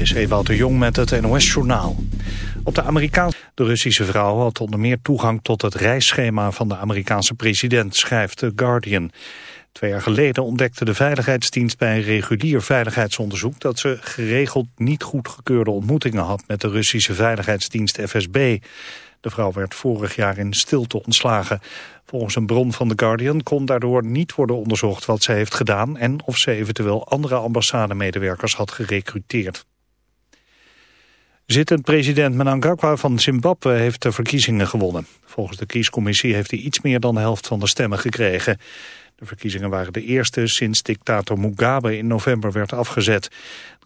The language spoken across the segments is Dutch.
is Ewout de Jong met het NOS-journaal. Op de Amerikaanse... De Russische vrouw had onder meer toegang tot het reisschema van de Amerikaanse president, schrijft The Guardian. Twee jaar geleden ontdekte de Veiligheidsdienst bij een regulier veiligheidsonderzoek dat ze geregeld niet goedgekeurde ontmoetingen had met de Russische Veiligheidsdienst FSB. De vrouw werd vorig jaar in stilte ontslagen. Volgens een bron van The Guardian kon daardoor niet worden onderzocht wat ze heeft gedaan en of ze eventueel andere ambassademedewerkers had gerecruiteerd. Zittend president Mnangagwa van Zimbabwe heeft de verkiezingen gewonnen. Volgens de kiescommissie heeft hij iets meer dan de helft van de stemmen gekregen. De verkiezingen waren de eerste sinds dictator Mugabe in november werd afgezet.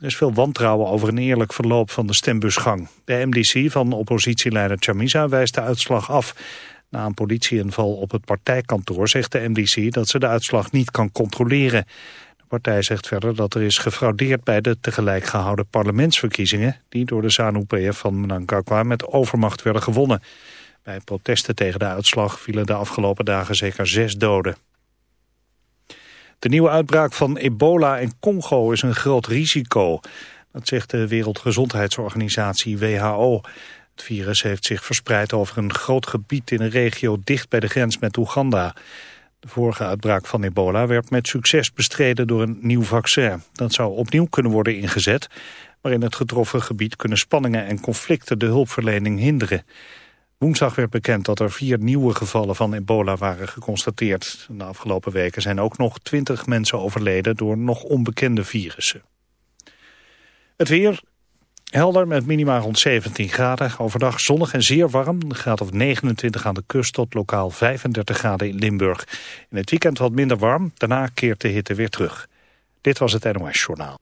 Er is veel wantrouwen over een eerlijk verloop van de stembusgang. De MDC van oppositieleider Chamisa wijst de uitslag af. Na een politieinval op het partijkantoor zegt de MDC dat ze de uitslag niet kan controleren. Partij zegt verder dat er is gefraudeerd bij de tegelijk gehouden parlementsverkiezingen... die door de ZANU-PF van Mnangagwa met overmacht werden gewonnen. Bij protesten tegen de uitslag vielen de afgelopen dagen zeker zes doden. De nieuwe uitbraak van ebola in Congo is een groot risico. Dat zegt de Wereldgezondheidsorganisatie WHO. Het virus heeft zich verspreid over een groot gebied in een regio dicht bij de grens met Oeganda. De vorige uitbraak van ebola werd met succes bestreden door een nieuw vaccin. Dat zou opnieuw kunnen worden ingezet, maar in het getroffen gebied kunnen spanningen en conflicten de hulpverlening hinderen. Woensdag werd bekend dat er vier nieuwe gevallen van ebola waren geconstateerd. De afgelopen weken zijn ook nog twintig mensen overleden door nog onbekende virussen. Het weer, helder met minima rond 17 graden. Overdag zonnig en zeer warm. Een graad of 29 aan de kust tot lokaal 35 graden in Limburg. In het weekend wat minder warm. Daarna keert de hitte weer terug. Dit was het NOS Journaal.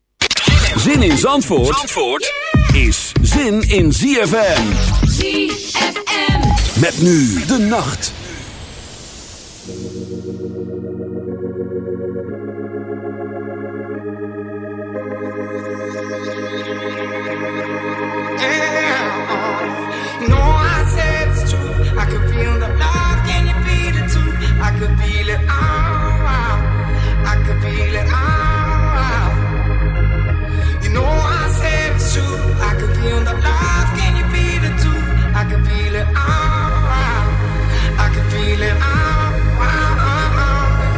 Zin in Zandvoort, Zandvoort is zin in ZFM. ZFM. Met nu de nacht. Could feel it. Oh, I could feel it. Oh, you know I said it's true. I could feel the love. Can you feel it too? I could feel it. Oh, I could feel it. Oh,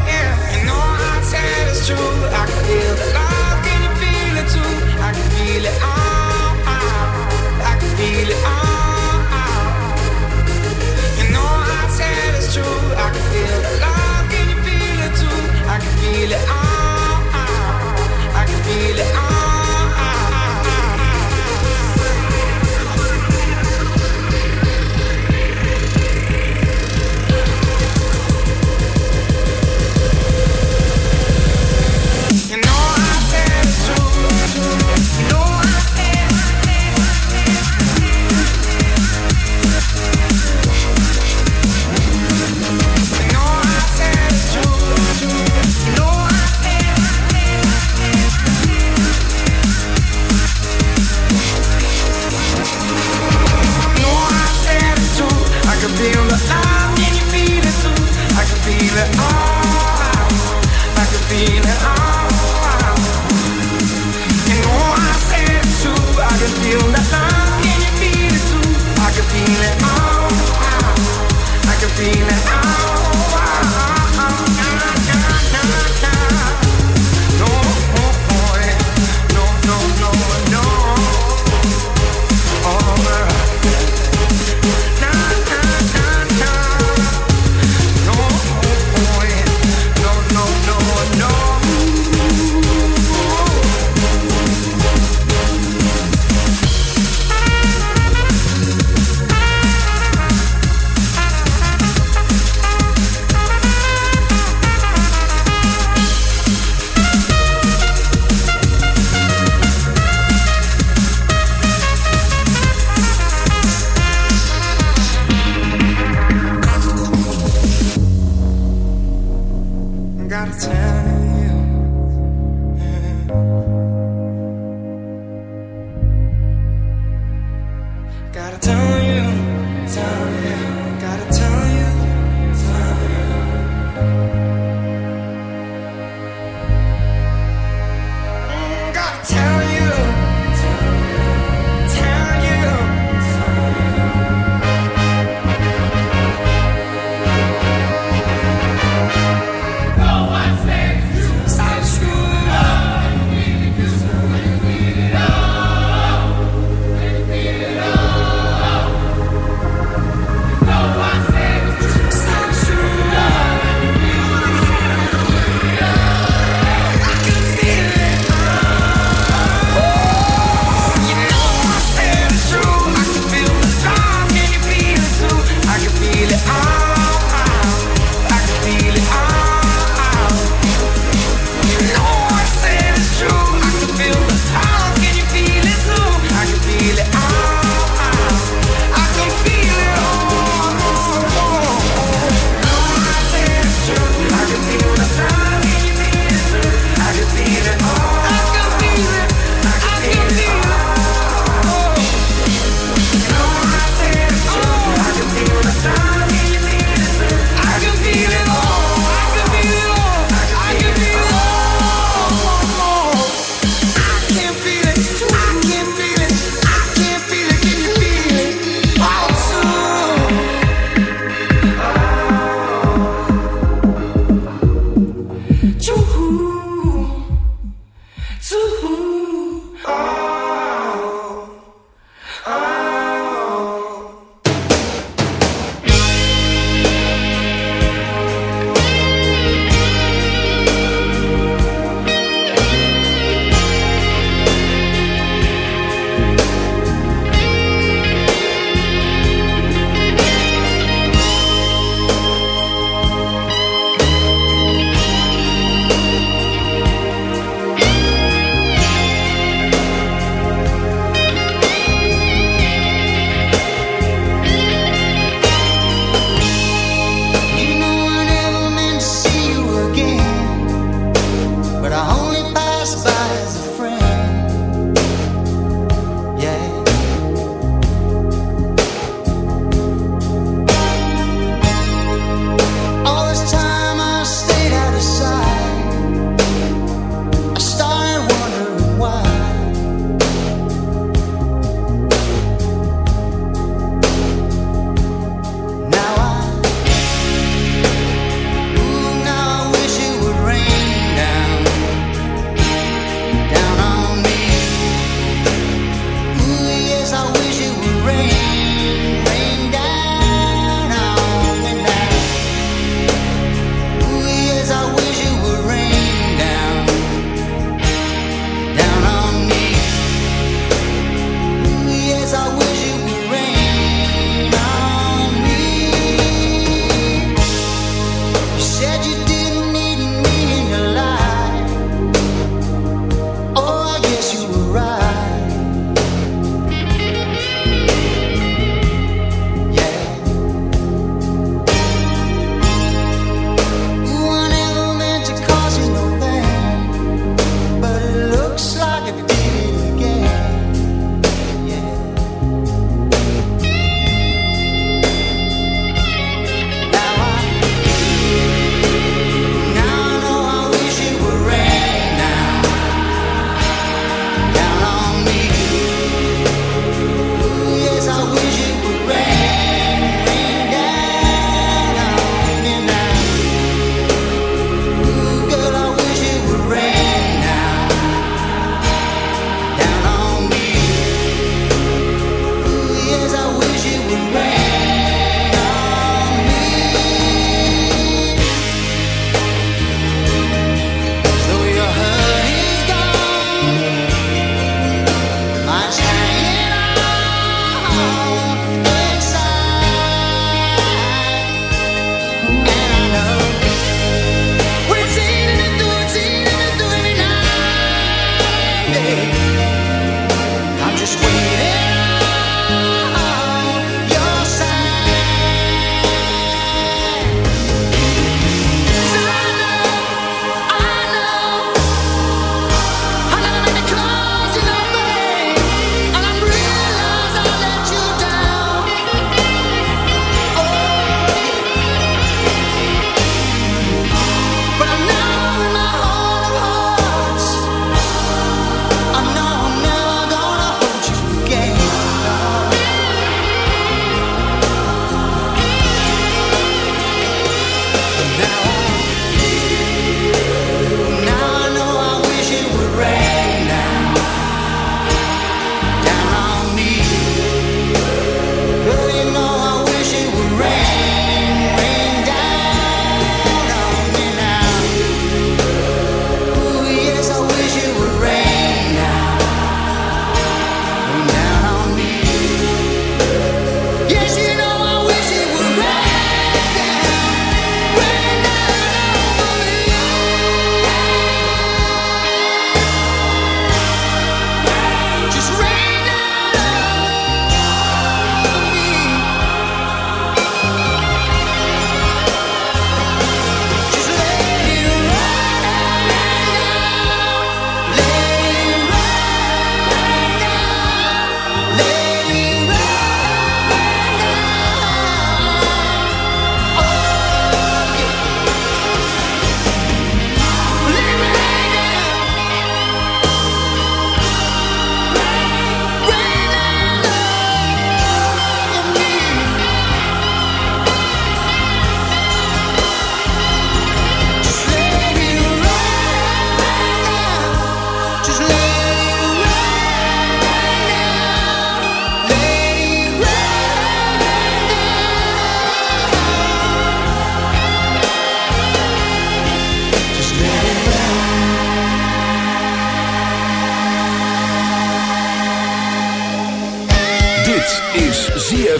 yeah. You know I said it's true. I could feel the love. Can you feel it too? I could feel it. Oh, Can you feel it too? I can feel it. Oh, oh. I can feel it. Oh,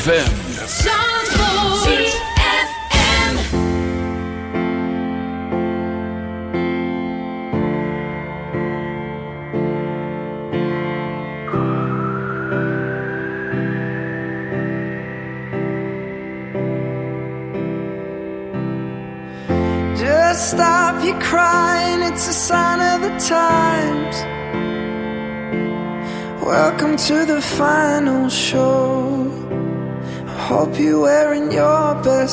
ZFM.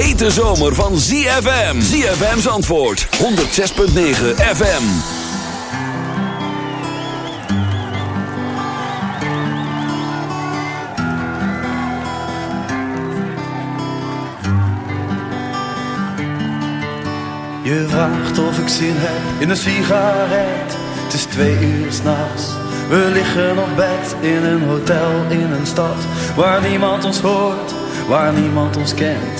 hete zomer van ZFM. ZFM's antwoord, 106.9 FM. Je vraagt of ik zin heb in een sigaret. Het is twee uur s'nachts. We liggen op bed in een hotel in een stad waar niemand ons hoort, waar niemand ons kent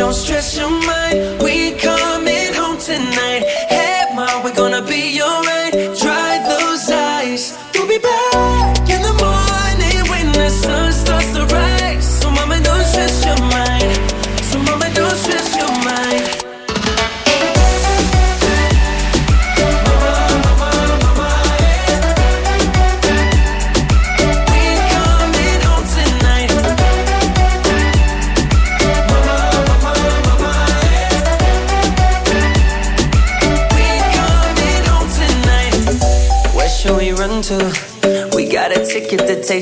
don't stress your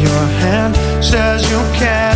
your hand. Says you can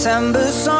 September song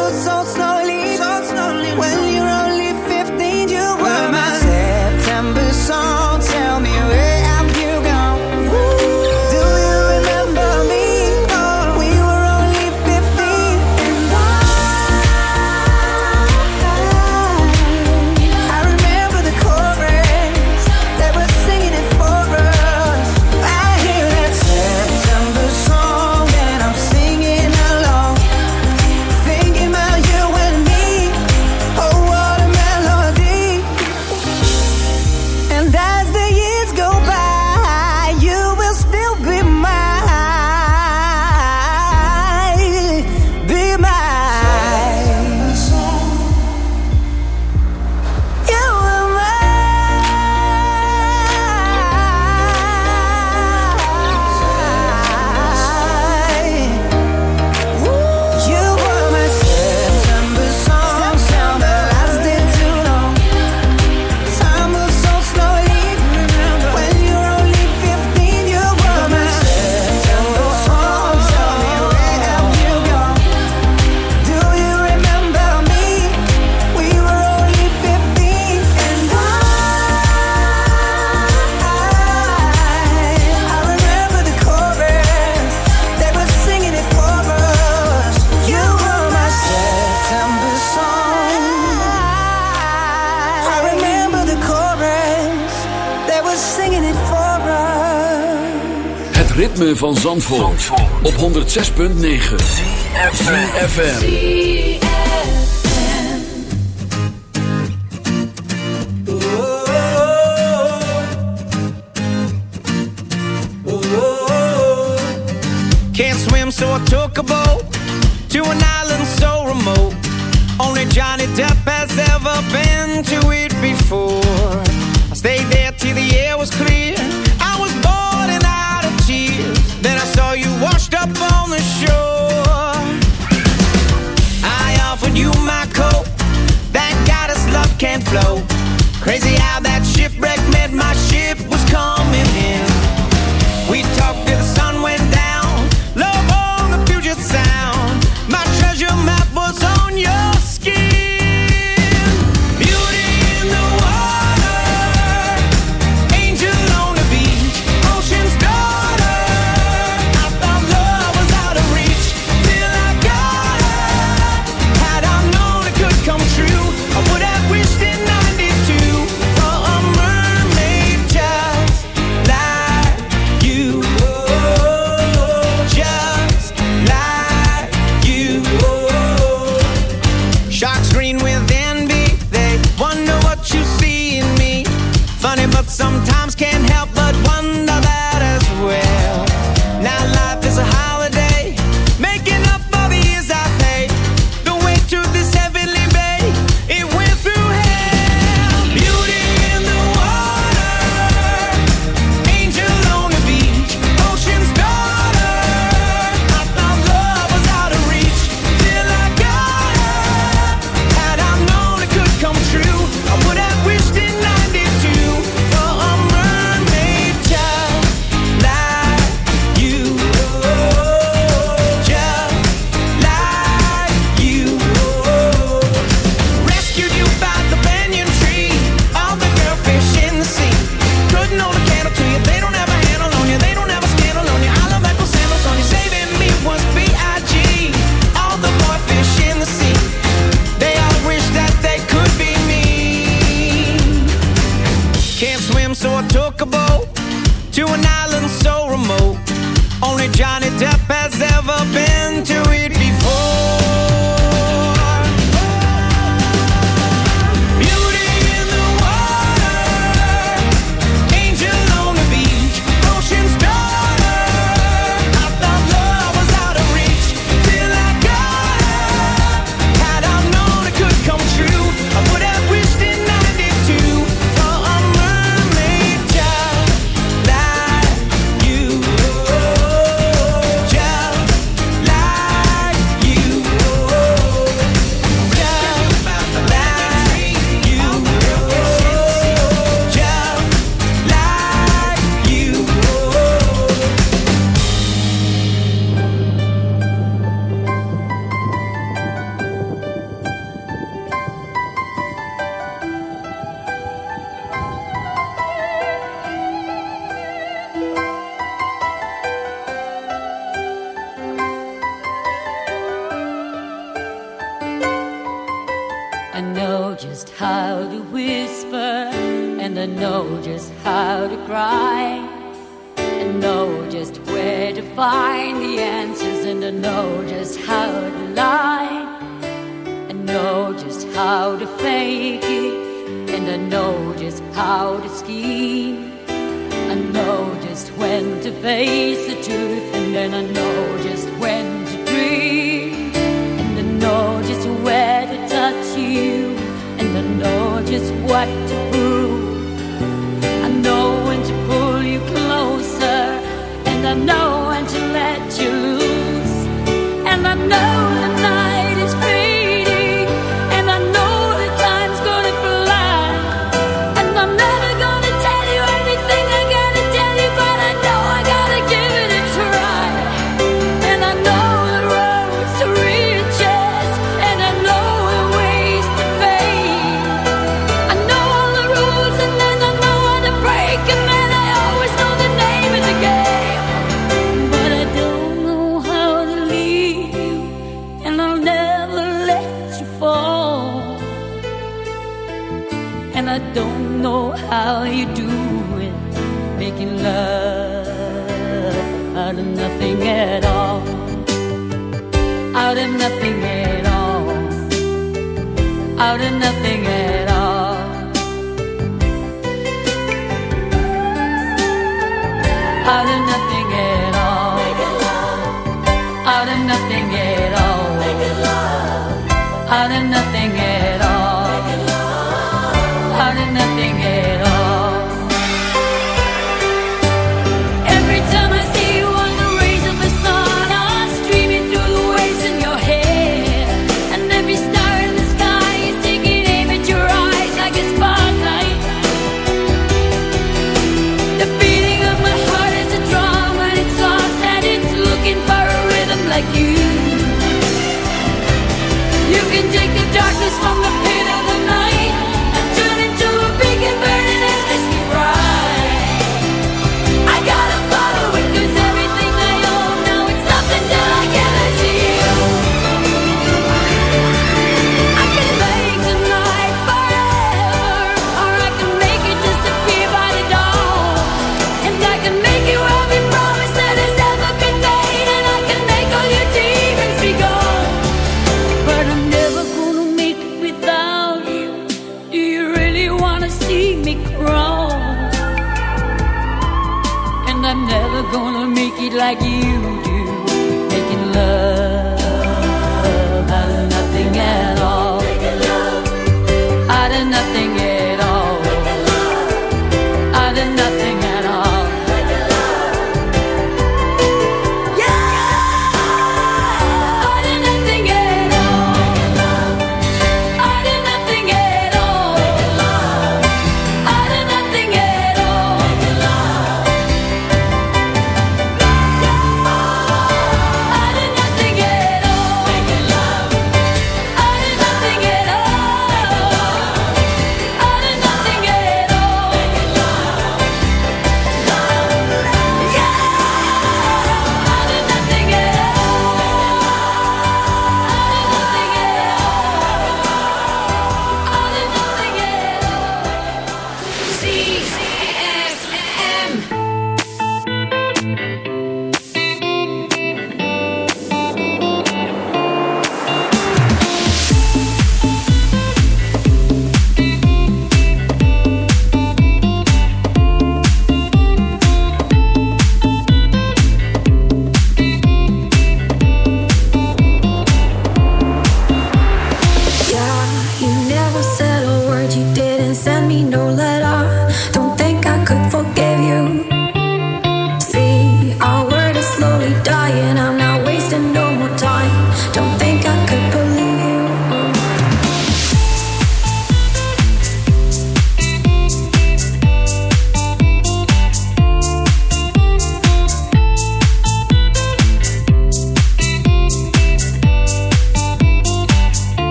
Zandvoort, op 106.9 FM. Can't swim so I took a boat To an island so remote. Only Johnny Depp has ever been to it before. flow. Crazy how that what to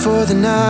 for the night.